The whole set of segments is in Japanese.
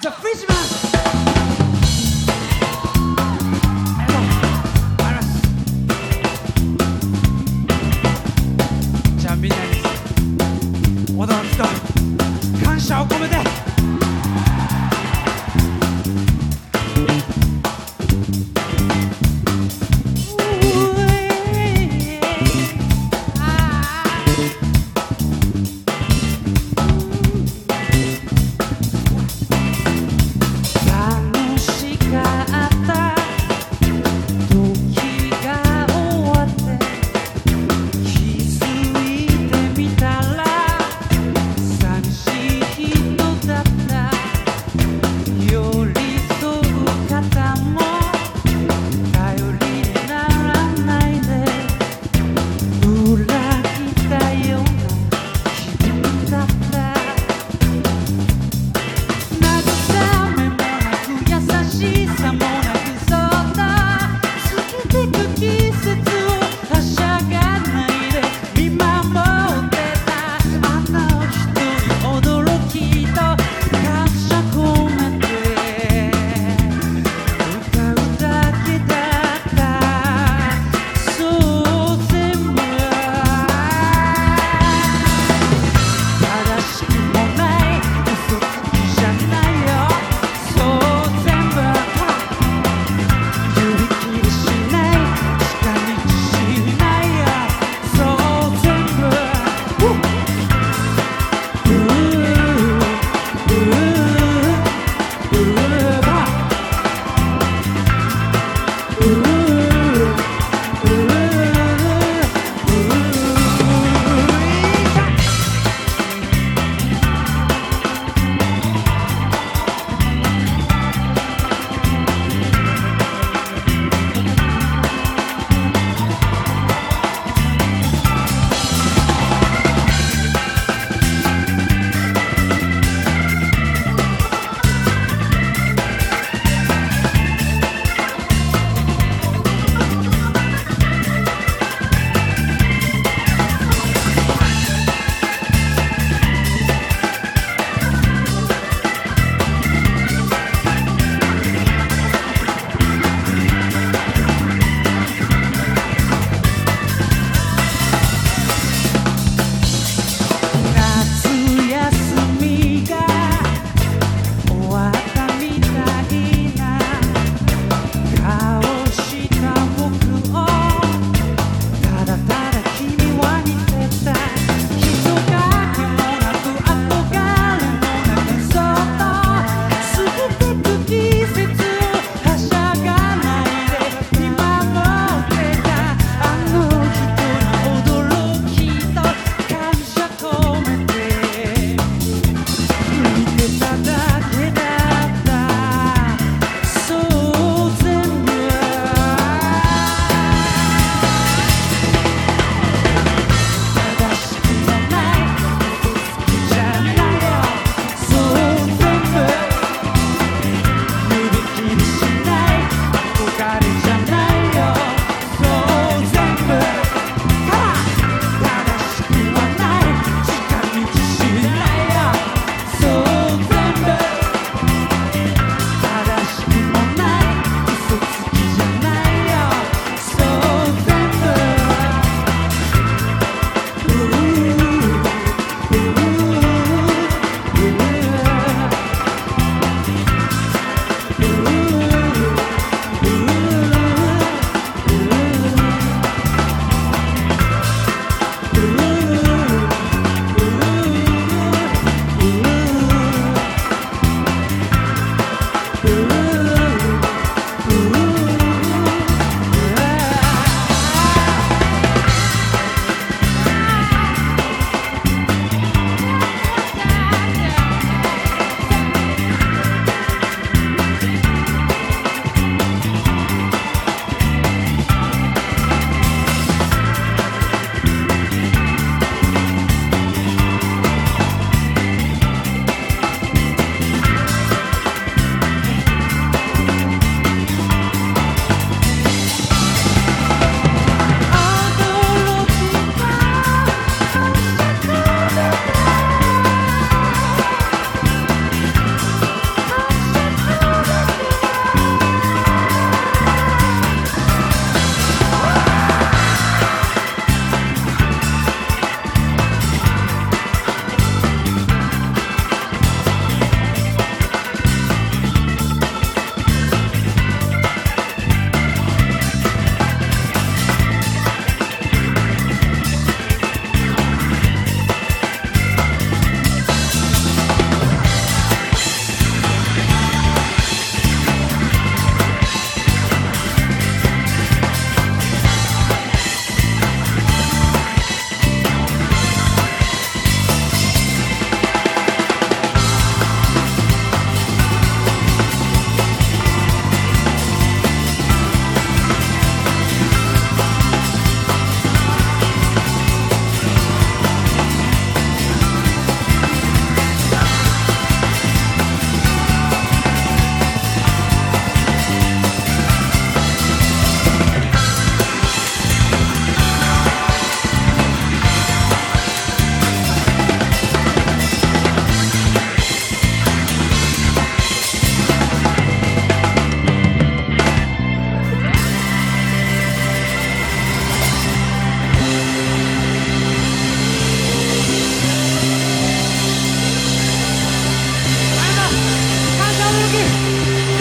ザ・フィッシュマン。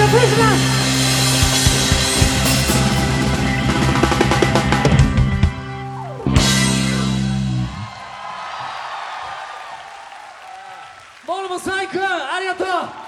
失礼しますボールも最高ありがとう。